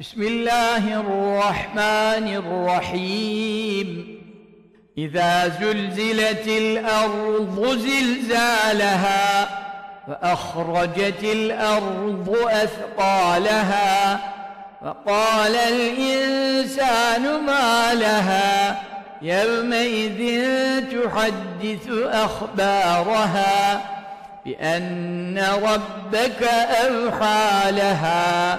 بسم الله الرحمن الرحيم. إذا زلزلت الأرض زلزالها وأخرجت الأرض أثقالها وقال الإنسان ما لها يومئذ تحدث أخبارها بأن ربك أوحى لها